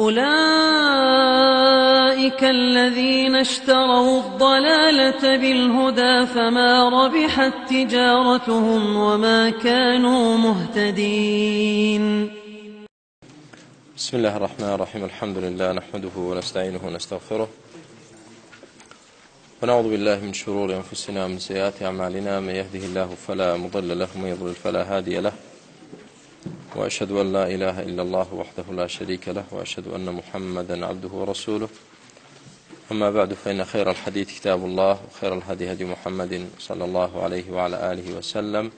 أولئك الذين اشتروا الضلالة بالهدى فما ربحت تجارتهم وما كانوا مهتدين بسم الله الرحمن الرحيم الحمد لله نحمده ونستعينه ونستغفره ونعوذ بالله من شرور أنفسنا ومن سيئات أعمالنا من يهده الله فلا مضل له ومن يضلل فلا هادي له وأشهد أن لا إله إلا الله وحده لا شريك له وأشهد أن محمدا عبده ورسوله أما بعد فإن خير الحديث كتاب الله وخير الهدي هدي محمد صلى الله عليه وعلى آله وسلم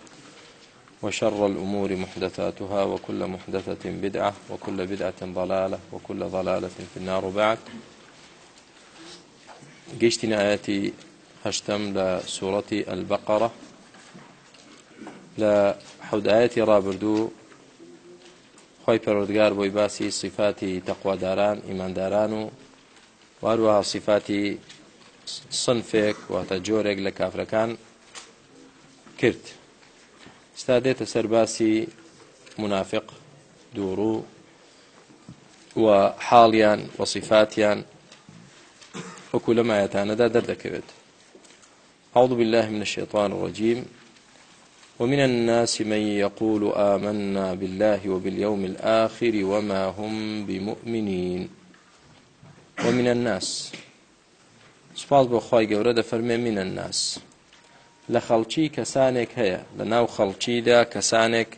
وشر الأمور محدثاتها وكل محدثة بدعة وكل بدعة ضلالة وكل ضلالة في النار بعد گەشتین ئاەتی هەشتم لە سوورەتی ئەلبەقەرە لە حەودایەتی ڕابردوو خی پەرۆدگار بۆی باسی سیفاتی تەخواداران ئیمانداران و واروەها سیفاتی سنفێک واتە جۆرێک لە کافرەکان کرد ستا دێتە سەر باسی منافق دووڕوو و حاڵیان وەصفاتیان وەکو لەمایەتانەدا دەردەکەوێت أعوذ بالله من الشيطان الرجيم ومن الناس من يقول آمنا بالله وباليوم الآخر وما هم بمؤمنين ومن الناس سپاس بۆ خی گەورە دەفەرمێ منە الناس لە خەڵکی کەسانێک هەیە لە ناو خەڵکیدا کەسانێک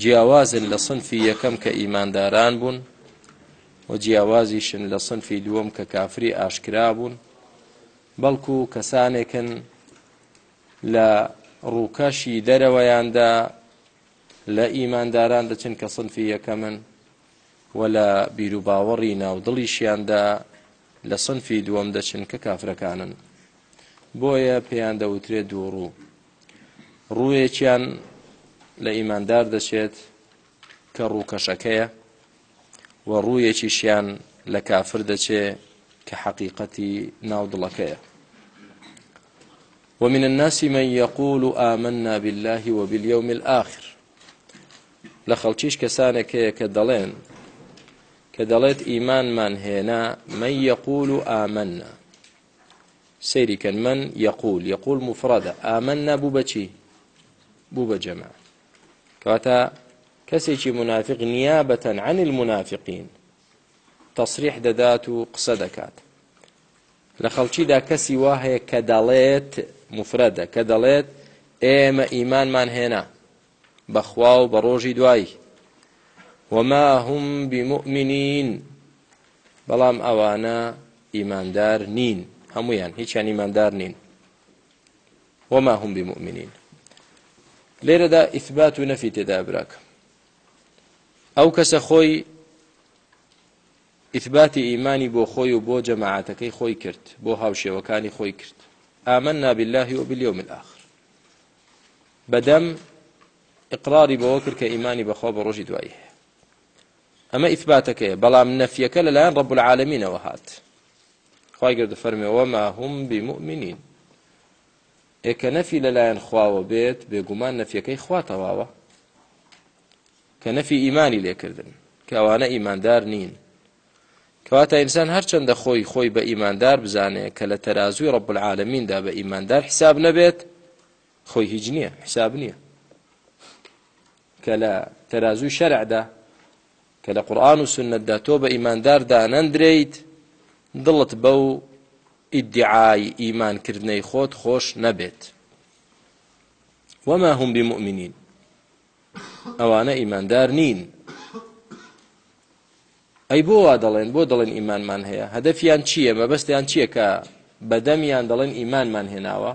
جیاوازن لە سنفی یەکەم کە ئیمانداران بوون و جیاوازیشن لە سنفی دووەم کە کافری ئاشکرا بوون بەڵکو کەسانێکن لە ڕووکەشی دەرەوەیاندا لە ئیمانداران دەچن کە سنفی یەکەمن و لە بیرروباوەڕی ناودڵیشیاندا لە سنفی دووەم دەچن کە کافرەکانن بۆیە پێیان دەوترێت دووڕوو ڕوویەکیان لە ئیماندار دەچێت کە ڕووکەشەکەیە و ڕوویەکی شیان لە کافر دەچێت کە حەقیقەتی ناودڵەکەیە ومن الناس من يقول آمنا بالله وباليوم الآخر لە خەڵکیش کەسانێکەیە کە دەڵێن کە دەڵێت ئیمانمان هێنا من يقول آمنا سيري كان من يقول يقول مفردة آمنا بوو بەچی بوو بە جەمع کەواتە کەسێکی منافق نیابەتەن عن المنافقين تصريح دەدات و قسە دەکات لە خەڵکیدا کەسی وا هەیە کە دەڵێت مفرەدە کە دەڵێت ئێمە ئیمانمان هێنا بەخوا و بە ڕۆژی دوایی وما هم بمؤمنین بەڵام ئەوانە ئیماندار نین هەمویان هیچیان ئیماندار نین وما هم بمؤمنین لێرەدا ئیثبات و نەفی تێدا براکە ئەو کەسە خۆی ئیثباتی ئیمانی بۆ خۆی و بۆ جەماعەتەکەی خۆی کرد بۆ هاوشێوەکانی خۆی کرد آمنا بالله وباليوم الآخر بدم إقراري بوكر كإيماني بخوا بروجي دوايه أما إثباتك بلام نفيك للآن رب العالمين وهات خواهي قرد فرمي وما هم بمؤمنين إيك نفي للآن خواه بيت بيقمان نفيك خواه تواوه کە نەفی ئیمانی لێکردن کە ئەوانە ئیماندار نین کەواتە ئینسان هەرچەندە خۆی خۆی بە ئیماندار بزانێ کە لە تەرازوی ڕب العالمیندا بە ئیماندار حساب نەبێت خۆی هیچ نییە حساب نییە کە لە تەرازوی شەرعدا کە لە قورآن و سنتدا تۆ بە ئیماندار دانەندرێیت دڵت بە و ئیدعای ئیمانکردنەی خۆت خۆش نەبێت وما هم بمؤمنین ئەوانە ئیماندار نین ئەی بۆ وا دەڵێن بۆ دەڵێن ئیمانمان هەیە هەدەفیان چییە مەبەستیان چییە کە بەدەمیان دەڵێن ئیمانمان هێناوە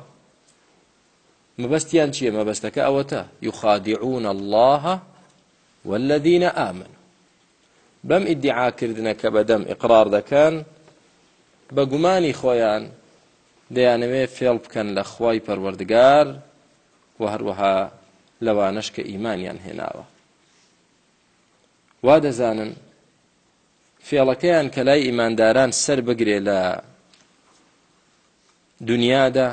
مەبەستیان چییە مەبەستەکە ئەوەتە یخادعون الله والذین ئامن بەم ئیدعاکردنە کە بەدەم ئقرار دەکەن بە گومانی خۆیان دەیانەوێت فێڵ بکەن لە خوای پەروەردگار و هەروەها لەوانش کە ئیمانیان هێناوە وا دەزانن فێڵەکەیان کە لای ئیمانداران سەر بگرێ لە دنیادا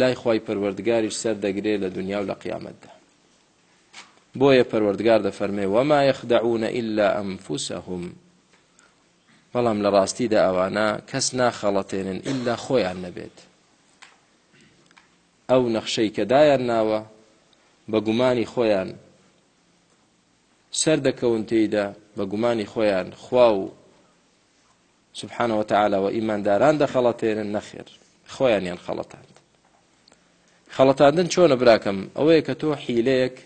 لای خی پەروەردگاریش سەر دەگرێ لە دنیا و لە قیامەتدا بۆیە پەروەردگار دەفەرمێ وەما یەخدەعونە ئللا ئەمفوسەهم بەڵام لە ڕاستیدا ئەوانە کەس ناخەڵەتێنن ئللا خۆیان نەبێت ئەو نەخشەی کەدایان ناوە بە گومانی خۆیان سەردەکەون تێیدا بە گومانی خۆیان خوا و سبحانەوە تەعاالەوە ئیمانداران دەخەڵەتێنن نەخێر خۆیانیان خەڵەتاند خەڵەتاندن چۆنە براکەم ئەوەیە کە تۆ حیلەیەک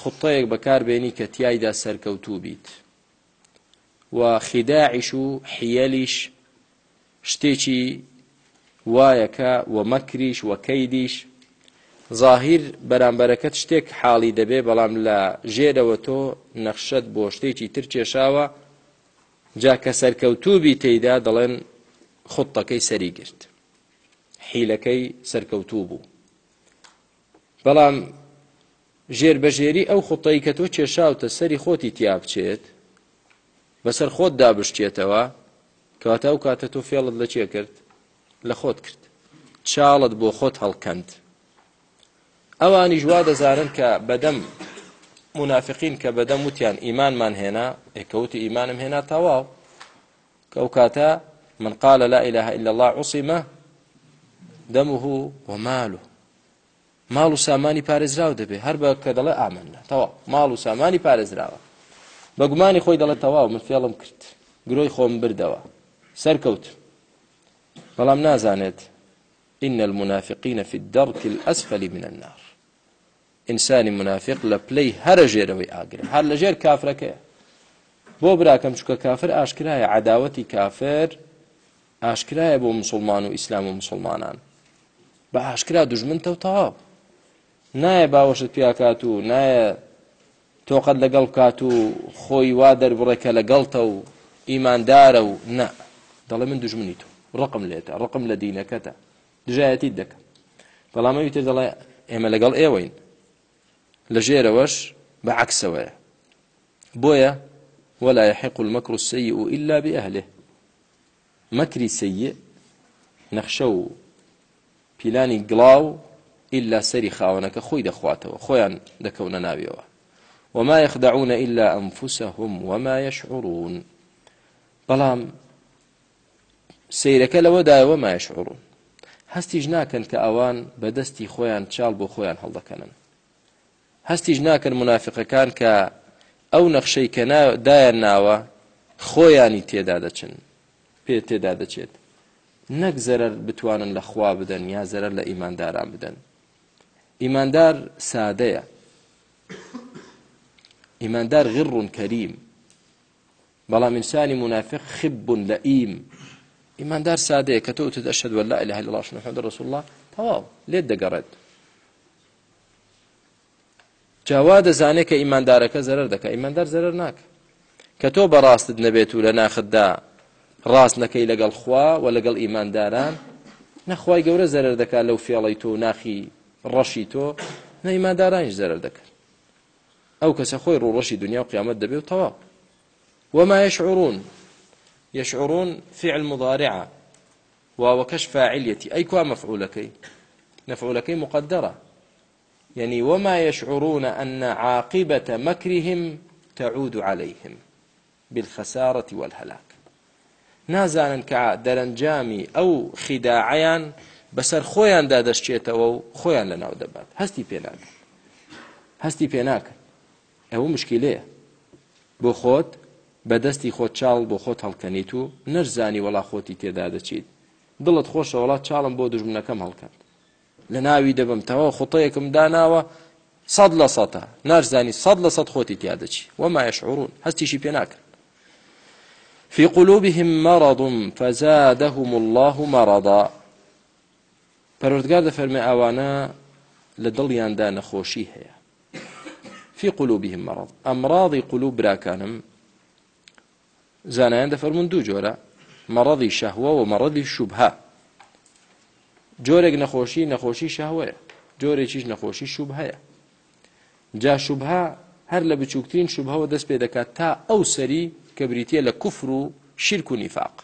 خوتەیەک بەکاربێنی کە تایدا سەرکەوتوو بیت و خیداعیش و حیەلیش شتێکی وایەکە و مەکریش و کەیدیش زاهیر بەرامبەرەکەت شتێک حاڵی دەبێ بەڵام لە ژێرەوە تۆ نەخشت بۆ شتێکی تر کێشاوە جا کە سەرکەوتوبی تێیدا دەڵێن خوتەکەی سەری گرت حیلەکەی سەرکەوتوو بوو بەڵام ژێربەژێری ئەو خوتەی کە تۆ کێشاوتە سەری خۆتی تیا بچێت بەسەر خۆت دابشتێتەوە کەواتە ئەو کاتە تۆ فێڵت لە چێ کرد لە خۆت کرد چاڵت بۆ خۆت هەڵکەند ئەوانی ژوا دەزانن کە بەدەم منافقین کە بەدەم وتیان ئیمانمان هێنا ئەکەوتی ئیمانم هێنا تەواو کە ئەو کاتە من قال لا إله إلا الله عصمە دمه وماله ماڵ و سامانی پارێزراو دەبێ هەر بە کە دەڵێ ئامنە تەواو ماڵ و سامانی پارێزراوە بە گومانی خۆی دەڵێت تەواو من فێڵم کرد گرۆی خۆم بردەوە سەرکەوت بەڵام نازانێت إن المنافقين في الدرك الأسفل من النار ئینسانی منافق لە پلەی هەرە ژێرەوەی ئاگرە هەر لە ژێر کافرەکەی بۆ براکەم چکە کافر ئاشکرایە عداوەتی کافر ئاشکرایە بۆ مسلمان و ئیسلام و مسلمانان بە ئاشکرا دژمنتە و تەواو نایە باوەشت پیاکات و نایە تۆقەت لەگەڵ کات و خۆی وا دەربڕێکە لەگەڵتە و ئیماندارە و نە دەڵێ من دژمنی تۆ ڕقم لێتە ڕقم لە دینەکەتە دژایەتی دەکە بەڵامەوی تێ دەڵێ ئێمە لەگەڵ ئێوەین لە ژێرەوەش بە عکسەوەیە بۆیە ولا يحق المكر السيء إلا بأهله مكري سيء نخشو پیلانی گڵاو إلا سەری خاونەکە خۆی دەخواتەوە خۆیان دەکەونە ناویەوە وما يخدعون إلا أنفسهم وما يشعرون بەڵام سیرەکە لەوەدایەوە ما يشعرون هەستیش ناکەن کە ئەوان بەدەستی خۆیان چاڵ بۆ خۆیان هەڵدەکەنن هەستیش ناکەن منافقەکان کە ئەو نەخشەی کە دایان ناوە خۆیانی تێدا دەچن پێ تێدا دەچێت نەک زەرەر بتوانن لە خوا بدەن یا زەرەر لە ئیمانداران بدەن ئیماندار سادەیە ئیماندار غڕون کەریم بەڵام ئینسانی منافق خببوون لە ئیم ئیماندار سادەیە کە تۆ تدەشت وەلا لە هەل ڕاشنەحمد ڕسوڵله تەواو لێت دەگەڕێت جاوا دەزانێت کە ئیماندارەکە زەرەر دەکە ئیماندار زەرەر ناکە کە تۆ بەڕاستت نەبێت و لە ناخدا ڕاست نەکەی لەگەڵ خوا و لەگەڵ ئیمانداران نەخوای گەورە زەرەر دەکات لەو فێڵی تۆ ناخی ڕەشی تۆ نەیماندارانیش زەرەر دەکەن ئەو کەسە خۆی ڕوڕەشی دنیا و قیامەت دەبێت و تەواو وما يشعرون يشعرون فعل مضارعة وكشف فاعليتي أي كوا مفعولكي مفعولكي مقدرة يعني وما يشعرون أن عاقبة مكرهم تعود عليهم بالخسارة والهلاك نازانن کە دەرەنجامی ئەو خیداعیان بەسەر خۆیان دادەشتێتەوە و خۆیان لە ناو دەبات هەستی پێناکە هەستی پێناکە ئەوە مشکلەیە بۆ خۆت بەدەستی خۆت چاڵ بۆ خۆت هەڵکەنیت و نەرزانی وڵا خۆتی تێدا دەچیت دڵت خۆشە وڵات چاڵم بۆ دژمنەکەم هەڵکەند لە ناوی دەبم تەواو خوتەیەکم داناوە سەد لە سەە نارزانی سەد لە سەد خۆتی تیادەچی وما یشعورون هەستیشی پێ ناکەن في قلوبهم مرض فزادهم الله مرضا پەروردگار دەفەرمێ ئەوانە لە دڵیاندا نەخۆشی هەیە في قلوبهم مرض ئەمراضی قلوب براکانم زانایان دەفەرمون دوو جۆرە مەڕەضی شەهوە و مەڕەضی شوبها جۆرێک نەخۆشی نەخۆشی شاوەیە جۆرێکیش نەخۆشی شوب هەیە جا شوبها هەر لە بچووکترین شوبهەوە دەست پێ دەکات تا ئەو سەری کە بریتە لە کوفر و شیرک و نیفاق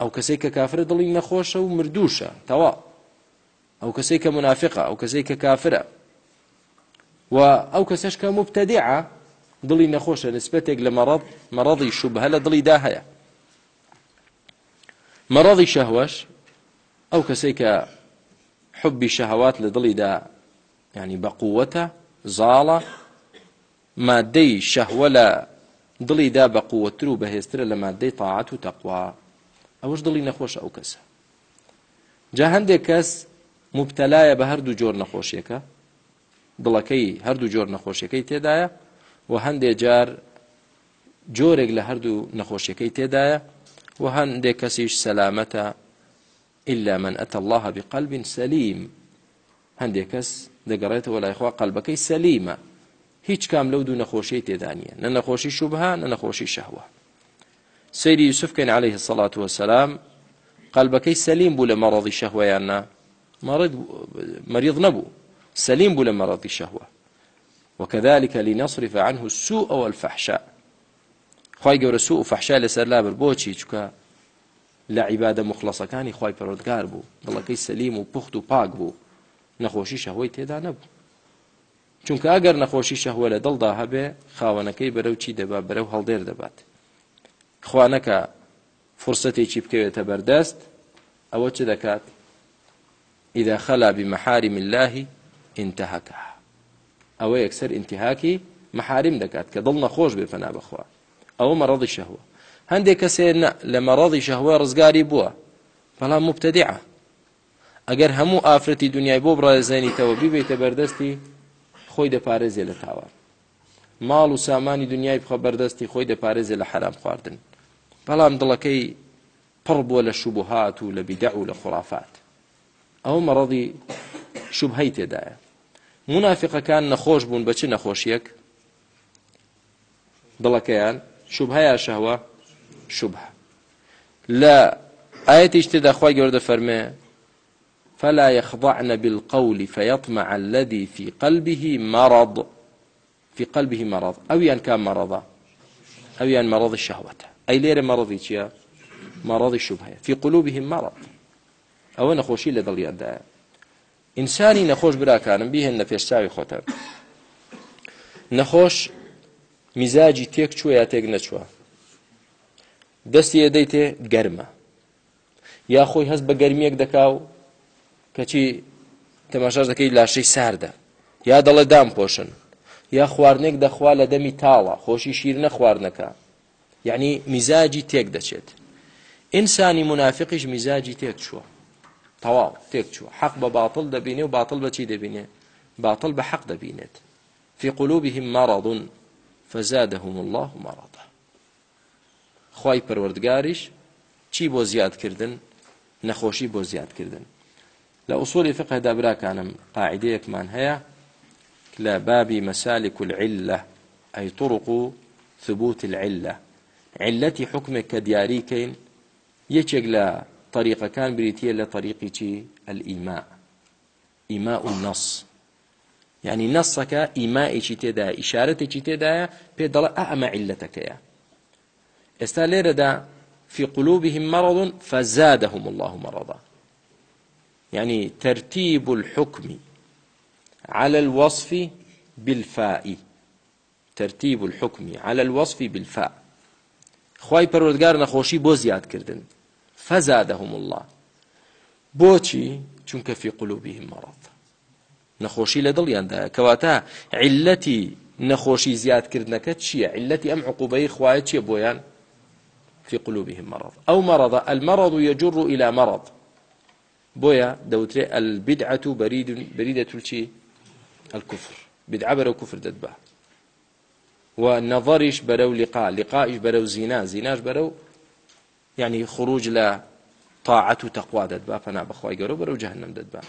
ئەو کەسێک کە کافرە دڵی نەخۆشە و مردووشە تەوا ئەو کەسێک کە منافقە ئەو کەسێک کە کافرە و ئەو کەسەش کە مبتەدیعە دڵی نەخۆشە نسبەتێک لە مەڕەض مەڕەضی شوبهە لە دڵیدا هەیە مەڕەضی شەهوەش ئەو کەسەی کە حبی شەهوات لە دڵیدا ینی بە قووەتە زاڵە مادەی شەهوە لە دڵیدا بە قووەتر و بەهێزترە لە مادەی تاعات و تەقوا ئەوەش دڵی نەخۆش ئەو کەسە جا هەندێک کەس مبتەلایە بە هەردوو جۆر نەخۆشیەکە دڵەکەی هەردوو جۆر نەخۆشیەکەی تێدایە و هەندێک جار جۆرێک لە هەردوو نەخۆشیەکەی تێدایە و هەندێک کەسیش سەلامەتە إلا من أتى الله بقلب سليم هەندێک کەس دەگەڕێتەوە لایخوا قەلبەکەی سەلیمە هیچ کام لەو دوو نەخۆشیی تێدانە نە نەخۆشی شوبها نە نەخۆشی شەهوە سەیری یوسفکەین عليه سەڵات وەسەسلام قەلبەکەی سەلیم بوو لە مەڕەضی شەهوەیاننا مەریض نەبوو سەلیم بوو لە مەڕەضی شەهوە وكذلك لنصرف عنه السوء والفحشاء خی گەورە سوء و فحشا لەسەر لابر بۆچی چکە لە عیبادە مخلصەکانی خی پەرۆتگار بوو دڵەکەی سەلیم و پخت و پاک بوو نەخۆشی شەهۆی تێدا نەبوو چونکە ئەگەر نەخۆشی شەهوە لە دڵدا هەبێ خاوەنەکەی بەرەو چی دەبات بەرەو هەڵدێر دەبات خوانەکە فرسەتێکی بکەوێتە بەردەست ئەوە چ دەکات ئیدا خەلا بمەحاری منلاهی ئینتەهەکە ئەوە یەکسەر ئینتیهاکی مەحاریم دەکات کە دڵ نەخۆش بێ فەنا بخوا ئەوە مەڕەڵی شەهوە هەندێک کەسێ لە مەڕەڵی شەهوە ڕزگاری بووە بەڵام مبتەدیعە ئەگەر هەموو ئافرەتی دنیای بۆ بڕێزێنیتەوە بیبێتە بەردەستی خۆی دەپارێزێ لە تاوان ماڵ و سامانی دنیای بخە بەردەستی خۆی دەپارێزێ لە حرام خواردن بەڵام دڵەکەی پڕ بووە لە شوبهات و لە بیدە و لە خوڕافات ئەو مەڕەڵی شوبهەی تێدایە منافقەکان نەخۆش بوون بە چ نەخۆشیەک دڵەکەیان شوبهەیە شەهوە شبه لا آية اشتدى أخوة جورد فرمي فلا يخضعن بالقول فيطمع الذي في قلبه مرض في قلبه مرض أو يعني كان مرضا أو يعني مرض الشهوة أي ليرة مرضي تيا مرض الشبهة في قلوبهم مرض أو نخوشي لدل يدى إنساني نخوش برا كان بيهن في الساوي خوتان نەخۆش میزاجی تێک چوە یا تێک نەچوە دەستی ئەدەی تێ گەرمە یا خۆی هەست بە گەرمیەک دەکاو کەچی تەماشاش دەکەی لاشەی ساردە یا دەڵێ دام پۆشن یا خواردنێک دەخوا لە دەمی تاڵە خۆشی شیرنە خواردنەکە یعنی میزاجی تێک دەچێت ئینسانی منافقیش میزاجی تێک چووە تەواو تێک چووە حەق بە باتڵ دەبینێ و باتڵ بەچی دەبینێ باتڵ بە حەق دەبینێت في قلوبهم مرض فزادهم الله مرضا خی پەروەردگاریش چی بۆ زیادکردن نەخۆشی بۆ زیادکردن لە ئووسۆلی فقهدا براکانم قاعدەیەکمان هەیە لە بابی مەسالی کولعلە ئەی طرق و ثبوت العلة علەتی حکمێک کە دیاریکەین یەکێک لە طریقەکان بریتە لە طریقی چی ئەئیما ئیما و نەس ینی نەسەکە ئیمائێکی تێدایە ئیشارەتێکی تێدایە پێ دەڵە ئەمە علەتەکەیە ئێستا لێرەدا في قلوبهم مرض فزادهم الله مرضا يعني ترتيب الحكم على الوصف بالفاء ترتيب الحكم على الوصف بالفاء خواي پروردگار نخوشي بو زياد كردن فزادهم الله بوچي چونك في قلوبهم مرض نخوشي لدڵیان دا کەواتە علەتی نەخۆشی زیادکردنەکە چییە علەتی ئەم عقوبەی خوایە چیە بۆیان في قلوبهم مرض أو مرض المرض يجر إلى مرض بويا دوتري البدعة بريد بريدة الكفر بدعة برو كفر ددبه ونظرش برو لقاء لقائش برو زنا زناش برو يعني خروج لا طاعة تقوى ددبا فنا بخواي قرو برو جهنم ددبا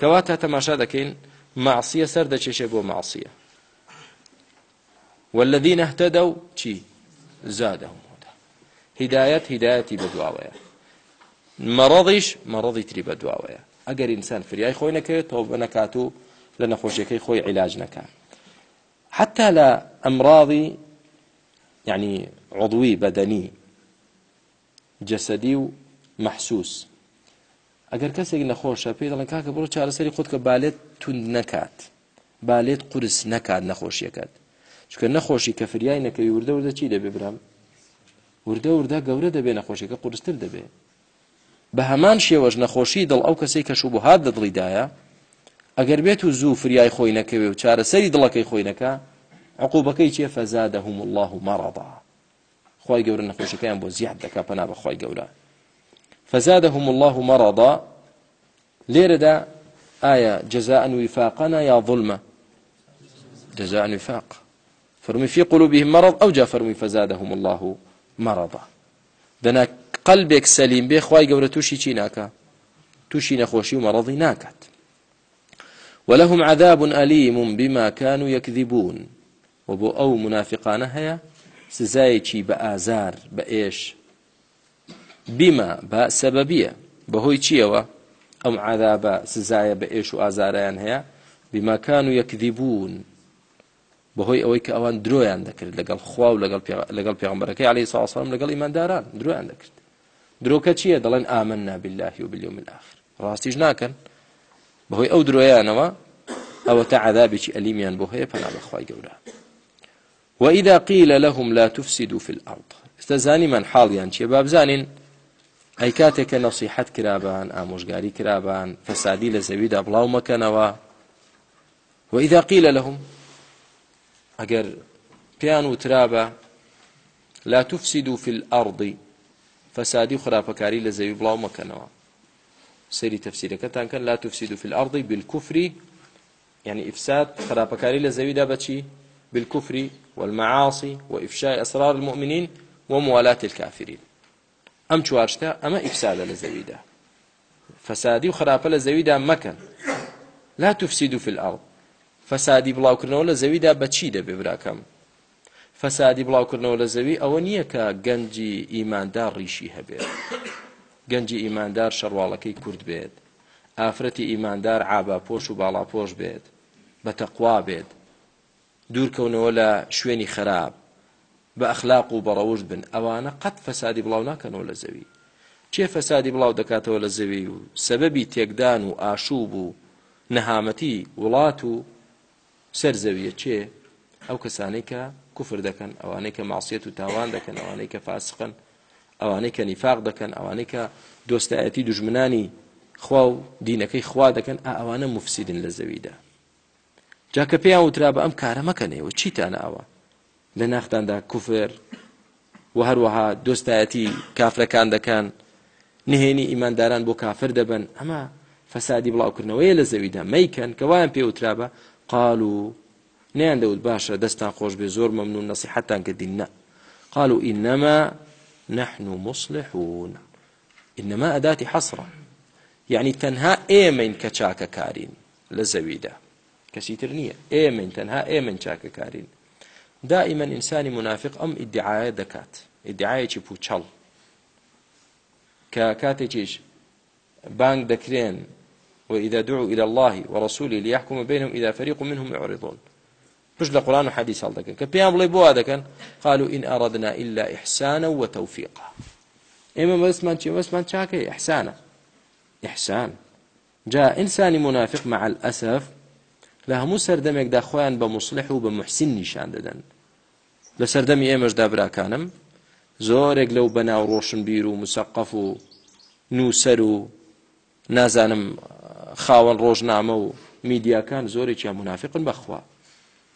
كواتا تماشا دكين معصية سرد چشي بو معصية والذين اهتدوا چي زادهم هدایەت هدایەتی بەدواوەیە مەڕەضیش مەڕەضی تری بەدواوەیە ئەگەر ئینسان فریای خۆی نەکرێت تۆ بەنەکات و لە نەخۆشیەکەی خۆی عیلاج نەکە حتا لە ئەمراضی یعنی عضوی بەدەنی جەسەدی و محسوس ئەگەر کەسێک نەخۆشە پێی دەڵن کاکە بڕۆ چارەسەری خۆت کە بالێت توند نەکات بالێت قرس نەکات نەخۆشیەکەت چکە نەخۆشی کە فریای نەکەوی وردە وردە چی دەبێ برام وردە وردە گەورە دەبێ نەخۆشیەکە قورستر دەبێ بە هەمان شێوەش نەخۆشی دڵ ئەو کەسەی کە شوبهات لە دڵیدایە ئەگەر بێت و زوو فریای خۆی نەکەوێ و چارەسەری دڵەکەی خۆی نەکە عقوبەکەی چێ فەزادەهم الله مەڕەدا خی گەورە نەخۆشەکەیان بۆ زیاد دەکا پەنا بە خی گەورە فەزادەهم الله مەڕەدا لێرەدا ئایا جەزاء وفاقنا یا ظلمە جەزاء وفاق فرمي في قلوبهم مرض أو جاء فرمي فزادهم الله مەڕەبە دەنا قەلبێک سەلیم بێ خی گەورە تووشی چی ناکە تووشی نەخۆشی و مەڕەضی ناکات وەلەهم عذاب ئەلیمم بیماکان و یەکدیبوون و بۆ ئەو منافقانە هەیە سزایەکی بە ئازار بە ئێش بیما بە سەبەبیە بەهۆی چیەوە ئەم عذابە سزایە بە ئێش و ئازاریان هەیە بیماکان و یەکدیبوون بەهۆی ئەوەی کە ئەوان درۆیان دەکرد لەگەڵ خوا و لەگەڵ لەگەڵ پێغمبەرەکەی عليه ساسەڵم لەگەڵ ئیمانداران درۆیان دەکرد درۆکە چییە دەڵێن ئامننا بالله و باليوم الاخر ڕاستیش ناکەن بەهۆی ئەو درۆیانەوە ئەوە تا عذابێکی ئەلیمیان بۆ هەیە پەنا بەخوای گەورە وإذا قيل لهم لا تفسدوا في الأرض استزاني من حاڵیان چیە بابزانین ئەی کاتێککە نەسیحەت کرابان ئامۆژگاری کرابان فەسادی لە زەویدا بڵاو مەکەنەوە وإذا قيل لهم ئەگەر پیان وترابە لا تفسید و فیل ئەڕدی فەسادی و خراپەکاری لە زەوی بڵاو مەکەنەوە سەری تەفسیرەکەتان کە لا تفسید و فیل ئەڕدی بالکوفری يعني إفساد خرابكاري لزويدا بتشي بالكفر والمعاصي وإفشاء أسرار المؤمنين وموالاة الكافرين أم شوارشتا أما إفساد لزويدا فسادي وخرابة لزويدا مكان لا تفسدوا في الأرض فەسادی بڵاوکردنەوە لە زەویدا بەچی دەبێ براکەم فەسادی بڵاوکردنەوە لە زەوی ئەوە نییە کە گەنجی ئیماندار ڕیشی هەبێت گەنجی ئیماندار شەڕواڵەکەی کورد بێت ئافرەتی ئیماندار عاباپۆش و باڵاپۆش بێت بەتەقوا بێت دوورکەونەوە لە شوێنی خراپ بە ئەخلاق و بەڕەوشت بن ئەوانە قەت فەسادی بڵاو ناکەنەوە لە زەوی چێ فەسادی بڵاو دەکاتەوە لە زەوی و سەبەبی تێکدان و ئاشوب و نەهامەتی وڵات و سەر زەویە چێ ئەو کەسانەی کە کوفر دەکەن ئەوانەی کە ماسیەت و تاوان دەکەن ئەوانەی کە فاسقن ئەوانەی کە نیفاق دەکەن ئەوانەی کە دۆستایەتی دژمنانی خوا و دینەکەی خوا دەکەن ئەوانە مفسیدن لە زەویدا جاکە پێیان وترا بە ئەم کارە مەکەنەوە چیتانە ئەوە لە ناختاندا کوفر و هەروەها دۆستایەتی کافرەکان دەکەن نهێنی ئیمانداران بۆ کافر دەبن ئەمە فەسادی بڵاوکردنەوەیە لە زەویدا مەیکەن کە وایان پێوترا بە قالوا نيان دەوت باشە دەستان خۆش بێ زۆر مەمنون نەسیحەتان کە دیننا قالوا إنما نحن مصلحون إنما أداة حصرة يعني تەنها ئێمەین کە چاکەکارین لە زەویدا کەسی تر نییە ئێمەین تەنها ئێمەین چاکەکارین دائما ئینسانی منافق ئەم ئیدعاە دەکات ئیدعاەکی پوچەڵ کە کاتێکیش بانگ دەکرێن وإذا دعوا إلى الله ورسوله ليحكم بينهم إذا فريق منهم يعرضون مش لقرآن وحديث هل دكان كبيان بلي بوا دكان قالوا إن أردنا إلا إحسانا وتوفيقا إما ما اسمان شيء ما اسمان شاكي إحسانا إحسان جاء إنساني منافق مع الأسف لە هەموو سەردەمێکدا خۆیان بە مسلح و بە محسین نیشان دەدەن لە سەردەمی ئێمەشدا براکانم زۆرێک لەو بەناو ڕۆشنبیر و مسەقف و نووسەر و نازانم خاوەن ڕۆژنامە و میدیاکان زۆرێکیان منافقن بەخوا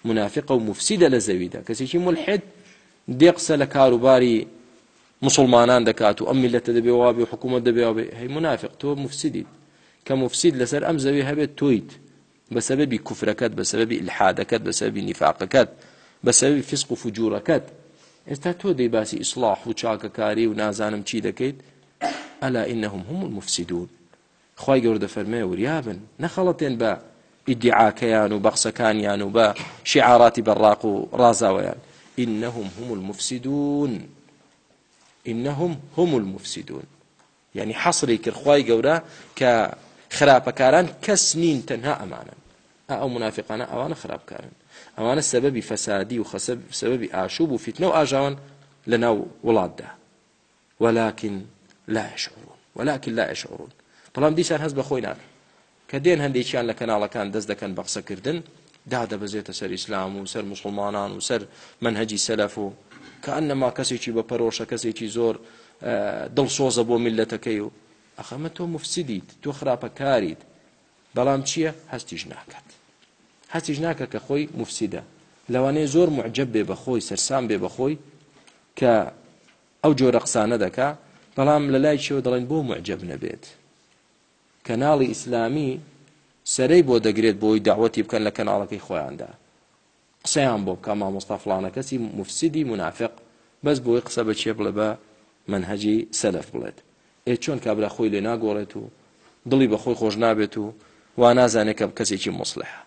منافق و مفسیدە لە زەویدا کەسێکی ملحد دێ قسە لە کاروباری مسلمانان دەکات و ئەم میلەتە دەبێ وابێ حکوومەت دەبێ هەی منافق تۆ مفسیدیت کە مفسید لەسەر ئەم زەوی هەبێت تۆیت بەسەبەبی کوفرەکەت بەسەبەبی الحادەکەت بەسەبی نیفاقەکەت بەسەبی فسق و فجوورەکەت ئێستا تۆ دەی باسی ئیسلاح و چاکەکاری و نازانم چی دەکەیت ئەلا ئینەهم هم المفسیدون خی گەور دەفەرمێ وریابن نەخەڵەتێن بە ئیدعاکەیان و بەخسەکانیان و بە شیعاراتی بەڕاق و ڕازاوەیان إنهم هم المفسدون إنهم هم المفسدون يعني حصري كرخواي جورا ك خراب كاران كسنين تنها أمانا أو منافقان أو أنا خراب كاران أو أنا سبب فسادي وخسب سبب أعشوب وفتنة وأجوان لنا ولادة ولكن لا يشعرون ولكن لا يشعرون بەڵام دیسان هەست بە خۆینان کە دێن هەندێکیان لە کەناڵەکان دەست دەکەن بە قسەکردن دادەبەزێتە سەر ئیسلام و سەر مسلمانان و سەر منهجی سەلەف و کە ئەنەما کەسێکی بە پەرۆشە کەسێکی زۆر دڵسۆزە بۆ میلەتەکەی و ئەخەمە تۆ مفسیدیت تۆ خراپەکاریت بەڵام چییە هەستیش ناکات هەستیش ناکە کە خۆی مفسیدە لەوانەیە زۆر معجب بێ بە خۆی سەرسام بێ بە خۆی کە ئەو جۆرە قسانە دەکا بەڵام لە لای شێوە دەڵێن بۆ معجب نەبێت کەناڵی ئیسلامی سەرەی بۆ دەگرێت بۆی داوەتی بکەن لە کەناڵەکەی خۆیاندا قسەیان بۆ بکە مامۆستافلانە کەسی مفسیدی منافق بەس بۆی قسە بەچێ بڵێ بە منهەجی سەلف بڵێت ئێ چۆن کابرا خۆی لێ ناگۆڕێت و دڵی بەخۆی خۆش نابێت و وا نازانێت کە کەسێکی مسلحە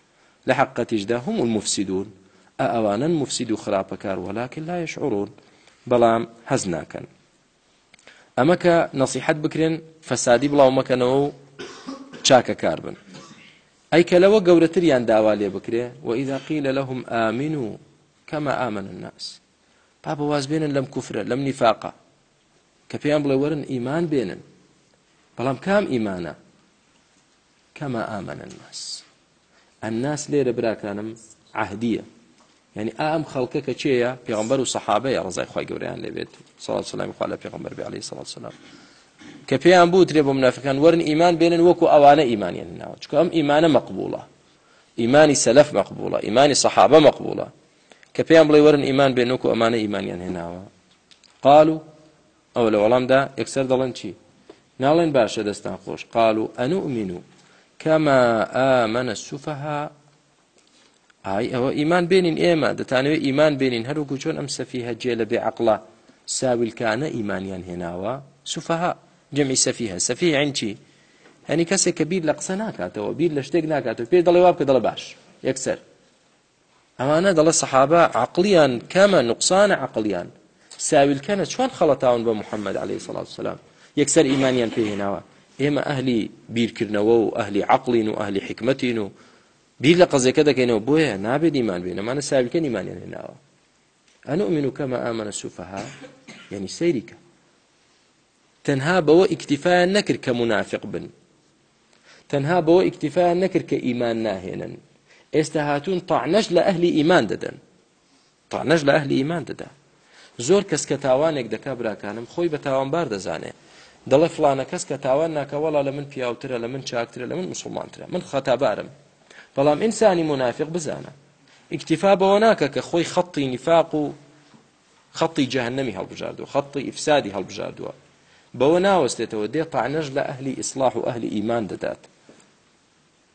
لە حقەتیشدا هەموو المفسیدون ئەوانن مفسید و خراپەکار وەلاکن لا یشعرون بەڵام هەز ناکەن ئەمە کە نەسیحەت بکرێن فەسادی بڵاو مەکەنەوە و چاکەکار بن ئەیکەلەوە گەورەتریان داوا لێ بکرێ و ئیداقی لە لەهم ئامین و کەمە ئامن الناس پاپە واز بێنن لەم کوفرە لەم نیفاقا کە پێیان بڵێ وەرن ئیمان بێنن بەڵام کام ئیمانە کەمە ئامن الناس ئەناس لێرە براکانم عهدیە يعني ئام خەڵکە کە چێە پێغمبەر و سەحابەیە ڕزای خی گەوریان لەبێت سڵات سلامی خوا لە پێغمبەر بێ عليه سڵات سلام کە پێیان بوترێ بۆ منافەکان وەرن ئیمان بێنن وەکو ئەوانە ئیمانیان ناوە چکە ئەم ئیمانە مەقبوڵە ئیمانی سەلف مەقبوڵە ئیمانی سەحابە مەقبوڵە کە پێیان بڵێ وەرن ئیمان بێن وەکو ئەمانە ئیمانیان هێناوە قالو ئەو لە وەڵامدا یەکسەر دەڵێن چی ناڵێن باشە دەستان خۆش قالو ئەنومین و کەمە ئامەنە سوفەها ئای ئەوە ئیمان بێنین ئێمە دەتانەوێت ئیمان بێنین هەروکو چۆن ئەم سەفی هەجێ لە بێ عقلا ساویلکانە ئیمانیان هێناوە سوفەها جەمی سەفی هەن سەفی عین چی هەنی کەسێک کە بیر لە قسە ناکاتەوە بیر لە شتێک ناکاتەوە پێ دەڵێ وابکە دەڵە باش یەکسەر ئەمانە دەڵە سەحابە عقلیان کەمە نقصانە عقلیان ساویلکەنە چۆن خەڵەتاون بە محەممەد عليه سڵات وسلام یەکسەر ئیمانیان پێهێناوە ئێمە ئەهلی بیرکردنەوە و ئەهلی عقلین و ئەهلی حکمەتین و بیر لە قەزەکە دەکەینەوە بۆیە نابێت ایمان بێن ئەمانە ساویلکە ایمانیان هێناوە ئەنؤمن كما آمن السفهاء يعني سيرك تەنها بەوە ئیکتیفایان نەکرد کە منافق بن تەنها بەوە ئیکتیفایان نەکرد کە ئیمان ناهێنن ئێستا هاتوون تاعنەش لە ئەهلی ئیمان دەدەن تاعنەش لە ئەهلی ئیمان دەدا زۆر کەس کە تاوانێک دەکا براکانم خۆی بە تاوانبار دەزانێت دەڵێ فلانە کەس کە تاوان ناکەوەڵا لە من پیاوترە لە من چاکترە لە من مسلمانترە من خەتابارم بەڵام ئینسانی منافق بزانە ئیکتیفا بەوە ناکە کە خۆی خەتی نیفاق و خەتی جەهنەمی هەڵبژاردووە خەتی ئیفسادی هەڵبژاردووە بەوە ناوەستێتەوە دێ قانەش لە ئەهلی ئیسلاح و ئەهلی ئیمان دەدات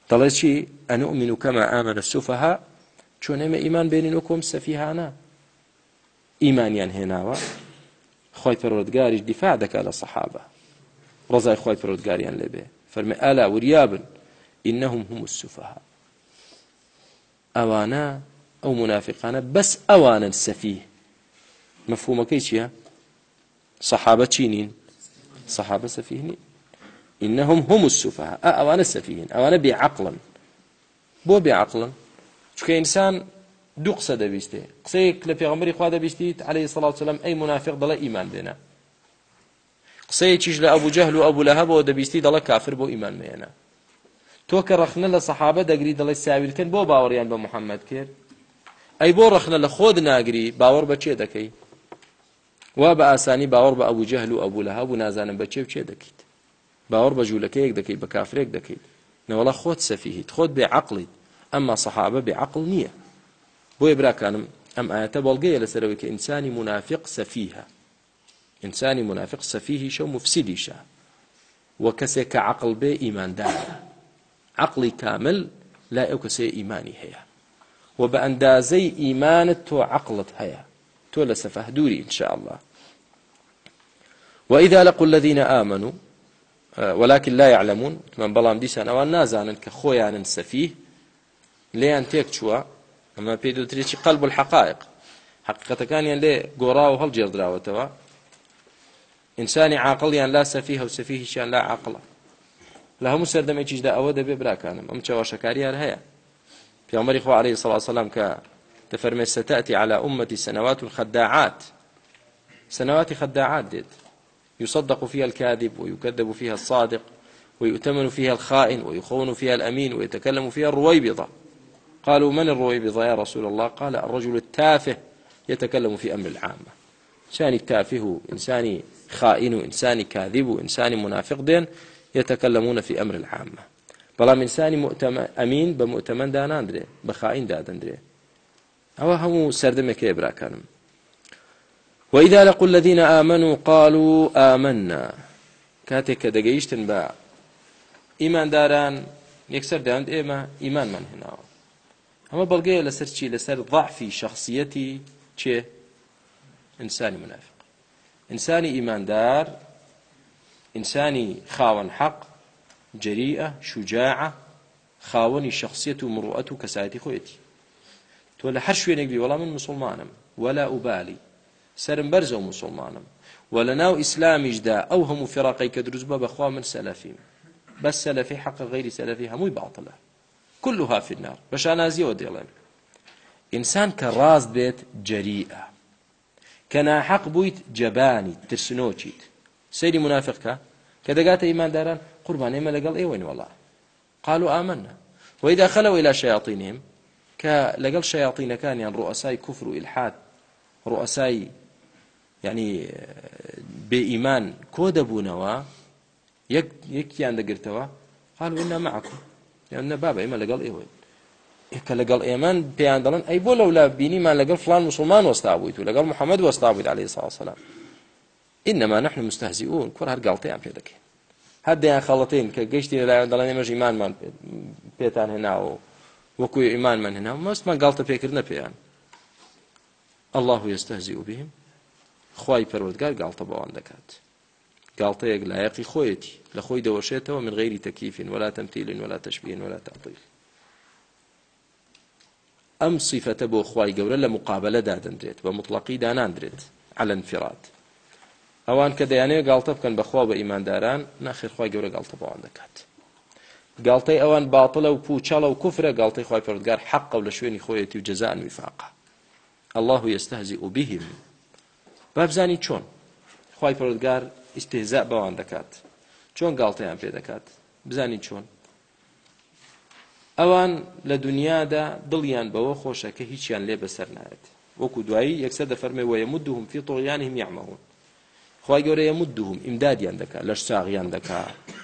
دەڵێ چی ئەنە ئومین و کەمە ئامەرە سوفەها چۆن ئێمە ئیمان بێنین و کۆم سەفیهانە ئیمانیان هێناوە خۆی پەرۆردگاریش دیفاع دەکات لە سەحابە ڕزای خۆی پەرۆردگاریان لێبێ فەرمێ ئالا وریابن ئینەهم هم السوفەها ئەوانە ئەو منافقانە بەس ئەوانن سەفیه مەفهومەکەی چییە سەحابە چینین صحابة سفيهني إنهم هم السفهاء أوانا سفيهن أوانا بعقلا بۆ بێعقلن چکە ئینسان دوو قسە دەبیستێ قسەیەک لە پێغمبری خوا دەبیستیت عليه سڵاو سلام ئەی منافق دەڵە ئیمان بێنە قسەیەکیش لە ئەبوو جەهل و ئەبوو لە هەبەوە دەبیستی دەڵە کافر بۆ ئیمان مێنە تۆ کە ڕخنە لە سەحابە دەگری دەڵی ساویلکن بۆ باوەڕیان بە محەممەد کرد ئەی بۆ ڕخنە لە خۆت ناگری باوەڕ بە چێ دەکەی وا بە ئاسانی باوەڕ بە ئەوجهل و ئەبوو لە هابوو نازانم بە چێ چێ دەکەیت باوەڕ بە ژوولەکەیەک دەکەیت بە کافرێک دەکەیت نەوەڵە خۆت سەفیهیت خۆت بێ عقلیت ئەمما سەحابە بێ عقل نییە بۆیە براکانم ئەم ئاەتە بەڵگەیە لەسەرەوەی کە ئینسانی منافق سەفیهە ئینسانی منافق سەفیهیشە و مفسیدیشە وە کەسێک کە عقل بێ ئیماندارە عقلی کامل لا ئەو کەسێ ئیمانی هەیە و بە ئەندازەی ئیمانت تۆ عقلت هەیە تۆ لە سەفەه دووری انشاء الله وإذا لقوا الذين آمنوا ولكن لا يعلمون من بلام ديسان أوان نازانن كخويانن سفيه ليان تيك شوا أما بيدو تريشي قلب الحقائق حقيقة كان يعني ليه قورا وهل جير دراوتوا إنساني عاقل يعني لا سفيه وسفيه شان لا عقله لهم سردمێکیشدا ئەوە دەبێ براکانم ئەم چاوەشەکاریان هەیە پیامەری خوا عليه سڵ سلام کە دەفەرمێ ستاتی على أمتي سنوات الخداعات سنوات خداعات دێت يصدق فيها الكاذب ويكذب فيها الصادق ويؤتمن فيها الخائن ويخون فيها الأمين ويتكلم فيها الرويبضة قالوا من الرويبضة يا رسول الله قال الرجل التافه يتكلم في أمر العامة إنساني تافه إنساني خائن إنساني كاذب إنساني منافق دين يتكلمون في أمر العامة بەڵام ئینسانی ئەمین بە مؤتەمەدا نادرێ بە خاین دادەندرێ ئەوە هەموو سەردەمێکی براکانم وإذا لقوا الذين آمنوا قالوا آمنا كاتێک کە دەگەیشتن بە ئیمانداران یەکسەر داند ئێمە ئیمانمان هێناوە ئەمە بەڵگەیە لەسەر چی لەسەر ضعفی شخصیەتی چێ ئینسانی منافق ئینسانی ئیماندار ئینسانی خاوەن حەق جەریئە شوجاعە خاوەنی شخصیت و مڕوعەت و کەسایەتی خۆیەتی تۆ لە هەر شوێنێک بی وەڵام من مسلمانم وەلا ئوبالی سرم بەرزە و مسلمانم و لە ناو ئیسلامیشدا ئەو هەموو فێراقی کە دروست بە بەخوا من سەلەفیم بەس سەلەفی حەق غیری سەلەفی هەمووی باڵە كلها في النار بەشانازیەوە دێڵێن ئینسان کە ڕاست بێت جەریئە کە ناحەق بوویت جەبانی ترسنۆچیت سەیری منافقکە کە دەگاتە ئیمانداران قوربانێمە لەگەڵ ئێوەین وڵا قالوا آمنا وإذا خلوا إلى شياطينهم کە لەگەڵ شەیاطینەکانیان ڕۆئسای کوفر و ئلحاد ڕۆئسای ینی بێئیمان کۆ دەبوونەوە یەکیان دەگرتەوە قالوا إنا معكم لأن بابا إما لقال إيه کە لەگەڵ ئێمان پێیان دەڵن ئەی بۆ لەولا بینیمان لەگەڵ فلان مسلمان وەستا بوویت و لەگەڵ محەممەد وەستا بوویت عليه ساسەلام ئینەما نحن مستهزیون کوڕ هەر گڵتەیان پێ دەکەین هەردەیان خەڵەتین کە گەشتی لەلایەن دەڵێن ئێمەژ ایمانمان پێتان هێناوە وەکو ئیمانمان هێنا مەستمان گڵتە پێکردە پێیان الله ئێستازی و بیم خی پەروەگار گڵتە بەوان دەکات گڵتەیەک لایەقی خۆیەتی لە خۆی دەوەشێتەوە من غیری تەکیفین ولا تەمتیلین ولا تەشبین ولا تەطیل ئەم سیفەتە بۆ خی گەورە لە مقابلەدا دەندرێت بە مطلقی داناندرێت علن فرات ئەوان کە دەیانەیە گڵتە بکەن بەخوا بە ئیمانداران ناخێرخوای گەورە گڵتە بەوان دەکات گڵتەی ئەوان باڵە و پوچەڵە و کوفرە گڵتی خۆی پردگار حەقە و لە شوێنی خۆیەتی و جەزان وفاقا الله يستهزئ بهم بابزانی چۆن خی پردگار ئیسپێزە بەوان دەکات چۆن گڵتەیان پێ دەکات بزانی چۆن ئەوان لە دنیادا دڵیان بەوە خۆشە کە هیچیان لێ بەسەر نایێت وەکو دوایی یەکسەر دەفەرمێ وە مدهم فی طغیانهم یعمهون خی گەورەیە مدهم ئیمدادیان دەکات لەش ساغیان دەکات